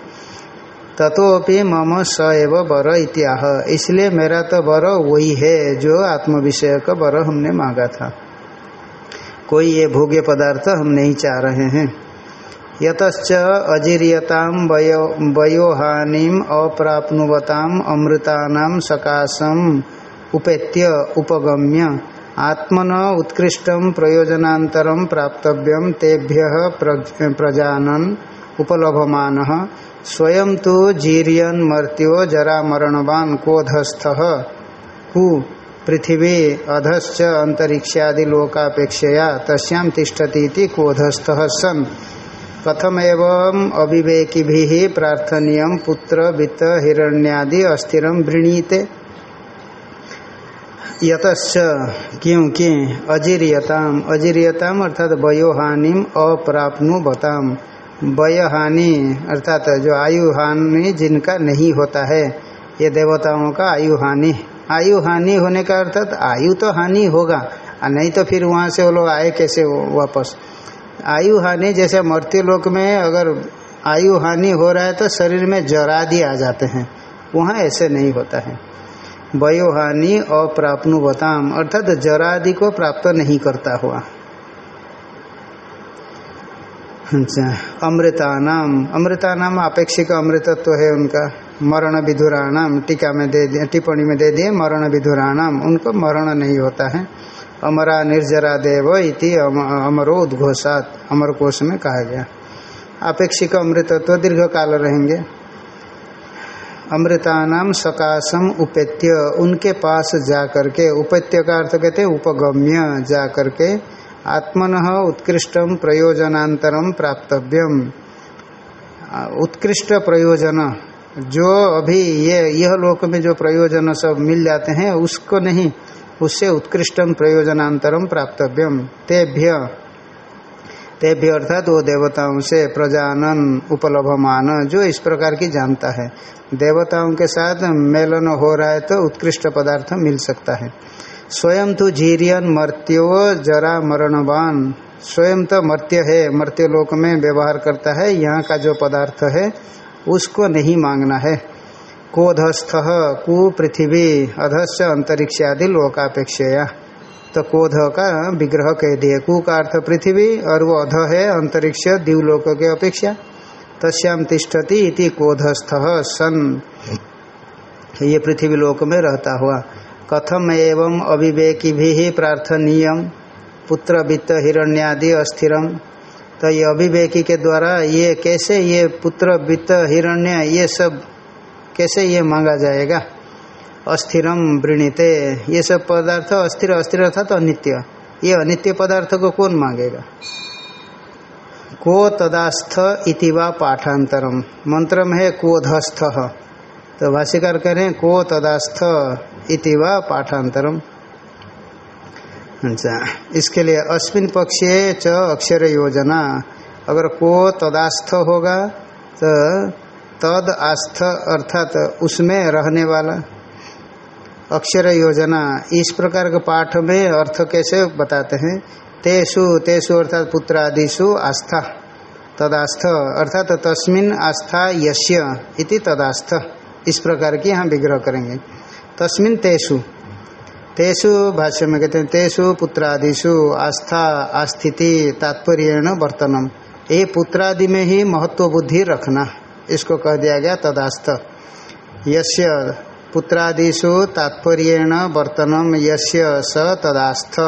तथोपि मम स एव बर इत्याह। इसलिए मेरा तो बर वही है जो आत्म विषय का बर हमने मांगा था। कोई ये भोग्य पदार्थ हम नहीं चाह रहे हैं। यतच अजीर्यताम वयो, वयोहानिम, अप्राप्नुवताम अमृतानाम सकाशम उपेत्य उपगम्य। आत्मन उत्कृष्टम प्रयोजनांतरम प्राप्तव्यम तेभ्य प्रजानन उपलभमान। स्वयं तो जीर्यन मर्त्यो जरा मरणवान क्रोधस्थ। कु पृथ्वी, अधश्च अंतरिक्षादि लोकापेक्षया तस्याम तिष्ठती क्रोधस्थ सन। कथम एवं अविवेकी भी प्रार्थनीय पुत्र वित्त हिरण्यादि अस्थिर वृणीते। यतश्च क्योंकि अजीरियताम। अजीरियताम अर्थात वयोहानिम अप्राप्नुबताम वयहानि अर्थात जो आयु हानि जिनका नहीं होता है, ये देवताओं का आयु हानि आयु हानि होने का अर्थात आयु तो हानि होगा नहीं तो फिर वहाँ से वो लोग आए कैसे वापस? आयु हानि, जैसे मृत्यु लोक में अगर आयु हानि हो रहा है तो शरीर में जरादि आ जाते हैं। वहाँ ऐसे नहीं होता है। वयोहानि अप्राप्नुवताम, अर्थात जरादि को प्राप्त नहीं करता हुआ। अच्छा अमृतानाम। अमृतानाम अपेक्षिक अमृतत्व है उनका। मरण विधुराणाम, टीका में दे दिए, टिप्पणी में दे दिए, मरण विधुराणाम। उनको मरण नहीं होता है। अमरा निर्जरा देव इति अमरो उद्घोषात अमर कोश में कहा गया। अपेक्षिक अमृतत्व दीर्घ काल रहेंगे। अमृतानाम सकाशम उपेत्य। उनके पास जा करके उपेत्य का अर्थ कहते उपगम्य। जा करके आत्मन उत्कृष्टम प्रयोजनांतरम प्राप्तव्यम। उत्कृष्ट प्रयोजन। जो अभी ये यह लोक में जो प्रयोजन सब मिल जाते हैं, उसको नहीं उससे उत्कृष्टम प्रयोजनांतरम प्राप्तव्यम। तेभ्य तेभ्य अर्थात वो देवताओं से प्रजानन उपलभमान, जो इस प्रकार की जानता है। देवताओं के साथ मेलन हो रहा है तो उत्कृष्ट पदार्थ मिल सकता है। स्वयं तो झीरियन मर्त्यो जरा मरणवान। स्वयं तो मर्त्य है मर्त्य लोक में व्यवहार करता है, यहाँ का जो पदार्थ है, उसको नहीं मांगना है। कोधस्थ कु पृथ्वी अंतरिक्ष आदि लोकापेक्षया। तो कोध का विग्रह कह दिए कु का अर्थ पृथ्वी, और वो अध है अंतरिक्ष दिवलोक के अपेक्षा। तस्याम तिष्ठति इति कोधस्थ सन। ये पृथ्वी लोक में रहता हुआ। कथम एवं अविवेकी भी प्रार्थनीय, पुत्र वित्त हिरण्यादि अस्थिरम तो ये अविवेकी के द्वारा ये कैसे ये पुत्र वित्त हिरण्य, ये सब कैसे ये मांगा जाएगा? अस्थिरम वृणीते। ये सब पदार्थ अस्थिर अस्थिर अर्थात तो अनित्य। ये अनित्य पदार्थ को कौन मांगेगा? को तदास्थ इति वा पाठांतरम। मंत्र में है कोधस्थ तो भाष्यकार कह रहे हैं, को तदास्थ इति वा पाठांतरम। अच्छा इसके लिए अस्मिन पक्षे च अक्षर योजना अगर को तदास्थ होगा तो तद आस्थ अर्थात उसमें रहने वाला अक्षर योजना, इस प्रकार के पाठ में अर्थ कैसे बताते हैं? तेसु तेसु अर्थात पुत्र आदिशु आस्था तदास्थ अर्थात तस्मिन आस्था यश्य इति तदास्थ इस प्रकार की यहाँ विग्रह करेंगे। तस्मिन तेसु तेसु भाष्य में कहते हैं तेसु पुत्रादिशु आस्था, आस्थिति तात्पर्य वर्तनम। ये पुत्रादि में ही महत्व बुद्धि रखना। इसको कह दिया गया तदास्थ यश्य पुत्रादिशु तात्पर्य वर्तनम यश्य स तदास्थ।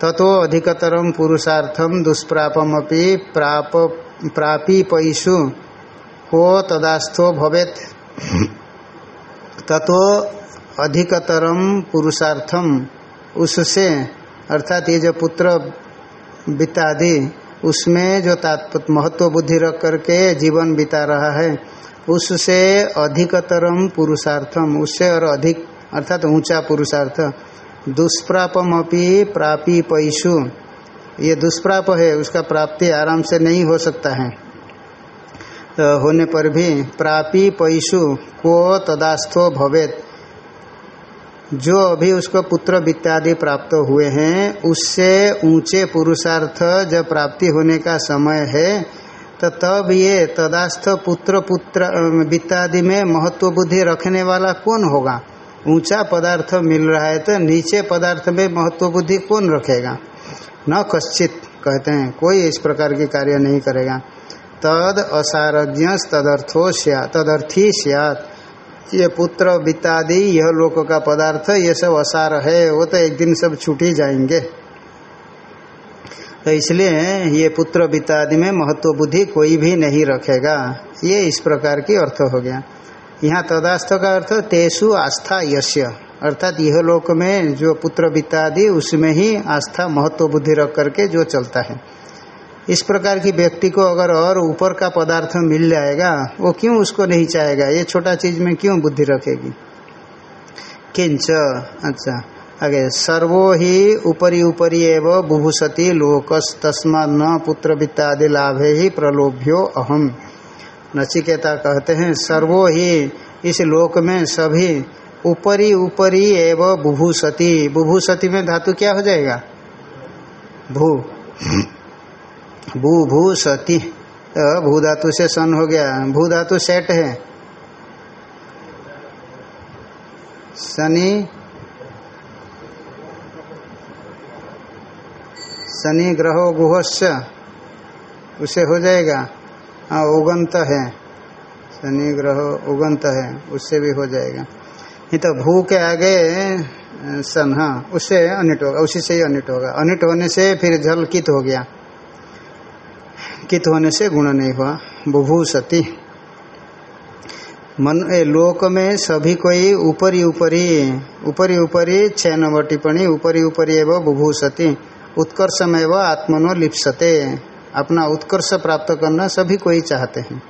ततो अधिकतरम पुरुषार्थम दुष्प्रापमपि प्राप प्रापीपयिषु। को तदास्थो भवेत। ततो अधिकतरम पुरुषार्थम उससे, अर्थात ये जो पुत्र वित्तादि उसमें जो महत्व बुद्धि रख करके जीवन बिता रहा है, उससे अधिकतरम पुरुषार्थम, उससे और अधिक, अर्थात ऊँचा पुरुषार्थ। दुष्प्रापम अपनी प्रापी पैसु ये दुष्प्राप है, उसका प्राप्ति आराम से नहीं हो सकता है। तो होने पर भी प्रापी पैसु को तदास्थो भवेत। जो अभी उसको पुत्र वित्तादि प्राप्त हुए हैं, उससे ऊँचे पुरुषार्थ जब प्राप्ति होने का समय है तो तब ये तदास्थ पुत्र पुत्र वित्तादि में महत्व बुद्धि रखने वाला कौन होगा? ऊँचा पदार्थ मिल रहा है तो नीचे पदार्थ में महत्व बुद्धि कौन रखेगा? न कश्चित, कहते हैं, कोई इस प्रकार के कार्य नहीं करेगा। तद असारज्ञ तदर्थो तदर्थी सियात। ये पुत्र वित्तादि यह लोक का पदार्थ, ये सब असार है, वो तो एक दिन सब छूट ही जाएँगे। तो इसलिए ये पुत्र वित्तादि में महत्व बुद्धि कोई भी नहीं रखेगा। ये इस प्रकार की अर्थ हो गया। यहाँ तदास्थ का अर्थ, तेसु आस्था यश्य अर्थात यह लोक में जो पुत्र वित्तादि उसमें ही आस्था, महत्व बुद्धि रख करके जो चलता है। इस प्रकार की व्यक्ति को अगर और ऊपर का पदार्थ मिल जाएगा, वो क्यों उसको नहीं चाहेगा? ये छोटा चीज़ में क्यों बुद्धि रखेगी? किंच अच्छा। आगे, सर्वो ही ऊपरी ऊपरी एव बुभूषति लोकस तस्मा न पुत्र वित्तादि लाभे ही प्रलोभ्यो अहम। नचिकेता कहते हैं, सर्वो ही, इस लोक में सभी ऊपरी ऊपरी एव बुभूषति बुभूषति में धातु क्या हो जाएगा? भू। भू भू सती। तो भू धातु से सन हो गया। भू धातु सेट है। शनि शनि ग्रह गुहस्य। उसे हो जाएगा। हाँ उगंत है। शनि ग्रह उगंत है। उससे भी हो जाएगा। नहीं तो भू के आगे सन हाँ उससे अनिट होगा। उसी से ही अनिट होगा। अनिट होने से फिर झलकित हो गया। कित होने से गुण नहीं हुआ। बुभू सती। मन ए, लोक में सभी कोई ऊपरी ऊपरी ऊपरी ऊपरी छह नंबर टिप्पणी ऊपरी ऊपरी एवं बुभू सती। उत्कर्षमेव आत्मनो लिप्सते। अपना उत्कर्ष प्राप्त करना सभी कोई चाहते हैं।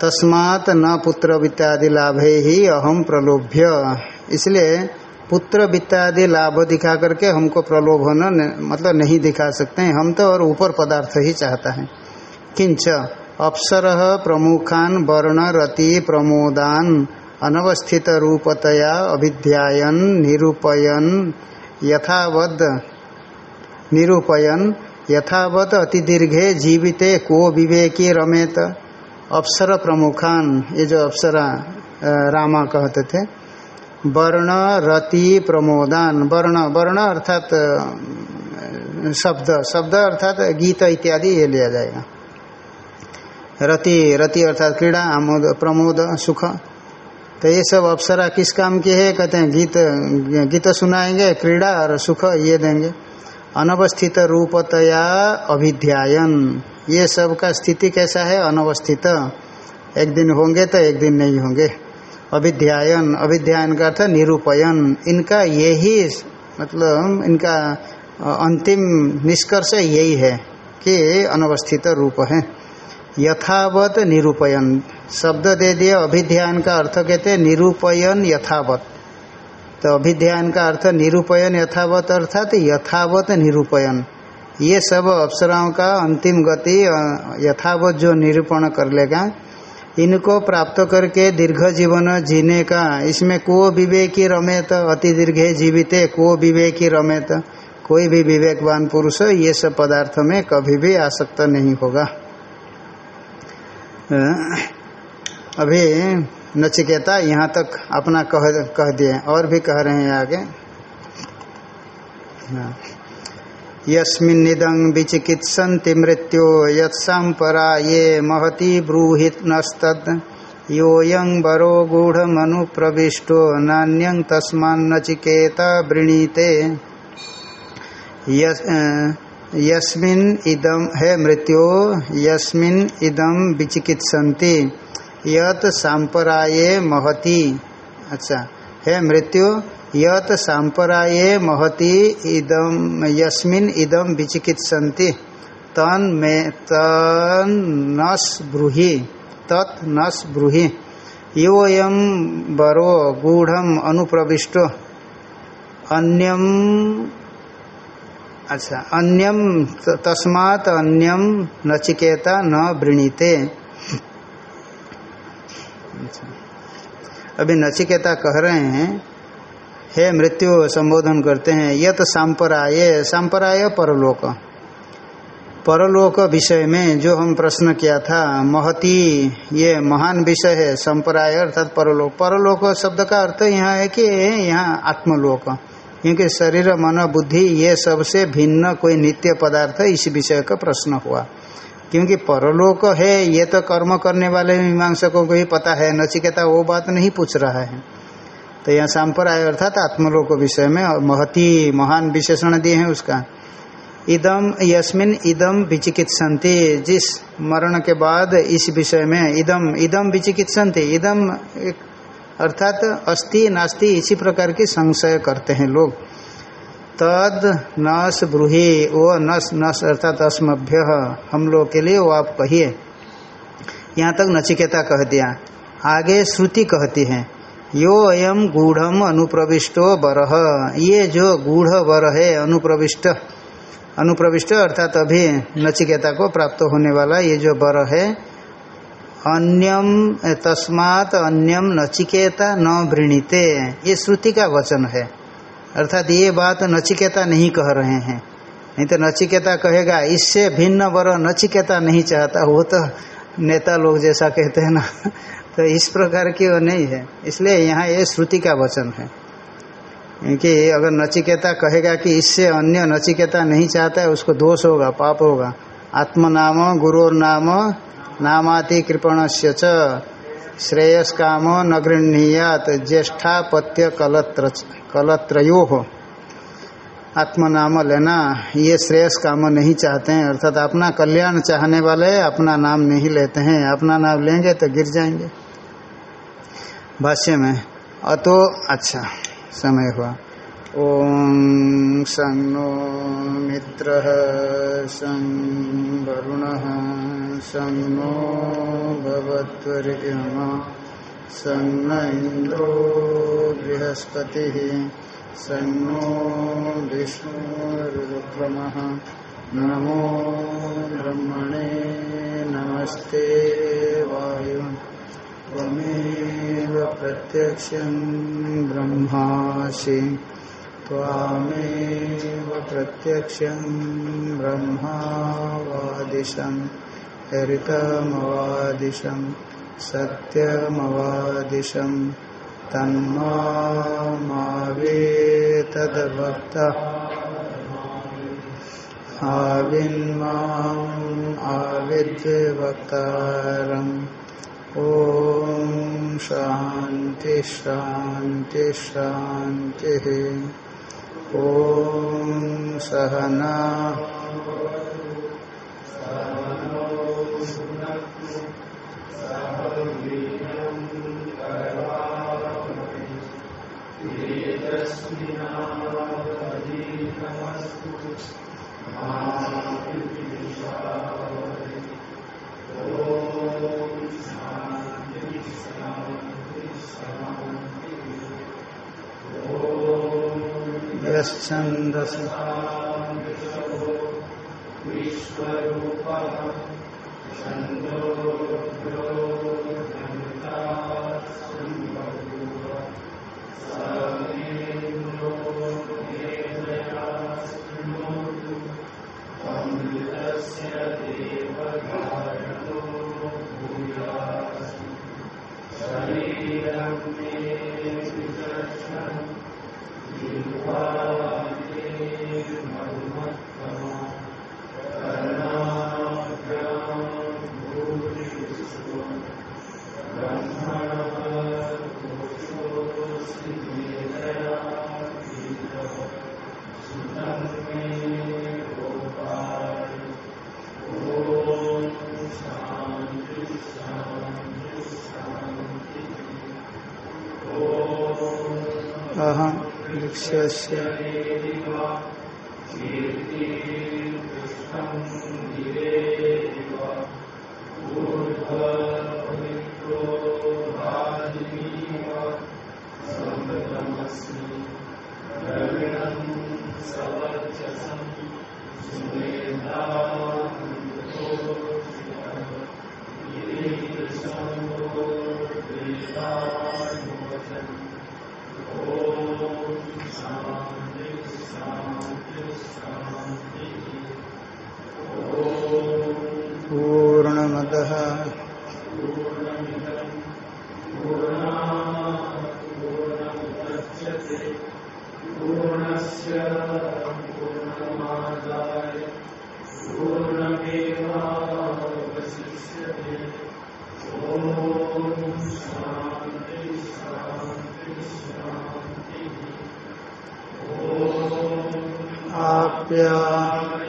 तस्मात न पुत्र वित्तादि लाभे ही अहम प्रलोभ्य। इसलिए पुत्र वित्तादि लाभ दिखा करके हमको प्रलोभन मतलब नहीं दिखा सकते हैं। हम तो और ऊपर पदार्थ ही चाहता है। किंच, अप्सर प्रमुखान वर्ण रति प्रमोदान अनवस्थित रूपतया अभिध्यायन निरूपयन यथावद, निरूपयन यथावत अति दीर्घे जीविते को विवेकी रमेत। अप्सर प्रमुखान, ये जो अप्सरा रामा कहते थे वर्ण, रति, प्रमोदान। वर्ण वर्ण अर्थात शब्द। शब्द अर्थात गीत इत्यादि ये लिया जाएगा। रति रति अर्थात क्रीड़ा, आमोद, प्रमोद, सुख। तो ये सब अप्सरा किस काम की है? कहते हैं, गीत गीत सुनाएँगे, क्रीड़ा और सुख ये देंगे। अनवस्थित रूपतया अभिध्यायन। ये सब का स्थिति कैसा है? अनवस्थित। एक दिन होंगे तो एक दिन नहीं होंगे। अभिध्यायन अभिध्यायन का अर्थ निरूपयन। इनका यही मतलब इनका अंतिम निष्कर्ष यही है कि अनवस्थित रूप है। यथावत निरूपयन। शब्द दे दिए अभिध्यान का अर्थ कहते हैं निरूपयन यथावत। तो अभिध्यान का अर्थ निरूपयन यथावत अर्थात यथावत निरूपयन। ये सब अप्सराओं का अंतिम गति यथावत जो निरूपण कर लेगा इनको प्राप्त करके दीर्घ जीवन जीने का। इसमें को विवेकी रमेत, अति दीर्घे जीविते को विवेकी रमेत। कोई भी विवेकवान पुरुष ये सब पदार्थ में कभी भी आसक्त नहीं होगा। अभी नचिकेता यहाँ तक अपना कह कह दिए और भी कह रहे हैं आगे। हाँ। यस्मिन्निदं विचिकित्सन्ति मृत्यो यत्साम्परा ये महती ब्रूहित नस्तद। योऽयं वरो गूढमनुप्रविष्टो, नान्यं तस्मान्नचिकेता वृणीते। यस्मिन् इदम है मृत्यो, यस्मिन् इदम विचिकित्सन्ति। यत सांपराये महती। अच्छा हे मृत्यु यत सांपराये महति इदम यस्मिन इदम विचिकित्सन्ति। तन में, तन नस ब्रूहि, तत् नस ब्रूहि। योयम बरो गूढ़ अनुप्रविष्ट। अन्यम अच्छा अन्यम तस्मात अन्यम नचिकेता न वृणीते। अच्छा। अभी नचिकेता कह रहे हैं हे मृत्यु संबोधन करते हैं, यत तो सांपराय सांपराय परलोक। परलोक विषय में जो हम प्रश्न किया था, महती ये महान विषय है, संपराय अर्थात परलोक। परलोक शब्द का अर्थ यहाँ है कि यहाँ आत्मलोक। क्योंकि शरीर, मन, बुद्धि ये सबसे भिन्न कोई नित्य पदार्थ इस विषय का प्रश्न हुआ। क्योंकि परलोक है, ये तो कर्म करने वाले मीमांसकों को ही पता है, नचिकेता वो बात नहीं पूछ रहा है। तो यहाँ सांपराय अर्थात आत्मलोक विषय में महती महान विशेषण दिए हैं उसका। इदम यस्मिन इदम विचिकित्सन्ति, जिस मरण के बाद इस विषय में, इदम इदम विचिकित्सन्ति, इदम अर्थात अस्ति, नास्ति, इसी प्रकार की संशय करते हैं लोग। तद नस ब्रूही वो नस नस, अर्थात अस्मभ्य, हम लोग के लिए वो आप कहिए। यहाँ तक नचिकेता कह दिया। आगे श्रुति कहती है। यो अयम गूढ़म अनुप्रविष्टो बरह ये जो गूढ़ बर है, अनुप्रविष्ट। अनुप्रविष्ट अर्थात अभी नचिकेता को प्राप्त होने वाला ये जो बर है, अन्यम, तस्मात अन्यम नचिकेता न वृणीते। ये श्रुति का वचन है। अर्थात ये बात नचिकेता नहीं कह रहे हैं। नहीं तो नचिकेता कहेगा, इससे भिन्न वर नचिकेता नहीं चाहता। वो तो नेता लोग जैसा कहते हैं ना। तो इस प्रकार की वो नहीं है। इसलिए यहाँ ये श्रुति का वचन है। क्योंकि अगर नचिकेता कहेगा कि इससे अन्य नचिकेता नहीं चाहता है, उसको दोष होगा, पाप होगा। आत्मनाम गुरोर नाम नामाति कृपण से श्रेयस काम न गृहणीयात ज्येष्ठापत्य कलत्र कलत्रयो। हो आत्मनाम लेना, ये श्रेयस काम नहीं चाहते हैं। अर्थात अपना कल्याण चाहने वाले अपना नाम नहीं लेते हैं। अपना नाम लेंगे तो गिर जाएँगे। भाष्य में। अतो अच्छा समय हुआ। ओम सं नो मित्र सं वरुण सं नो न इंद्रो बृहस्पति सं नो नमो ब्रह्मणे नमस्ते वायु। त्वमेव प्रत्यक्षं ब्रह्मासि त्वामेव प्रत्यक्षं ब्रह्मावादिशं हरितमवादिशं सत्यमवादिशं तन्मावेतद्भक्तः आविन्माम् आविद्वक्तारम् ॐ शान्ति शान्ति शान्तिः ॐ सहना। यश्चन्दस अहम वृक्षस्य Yeah.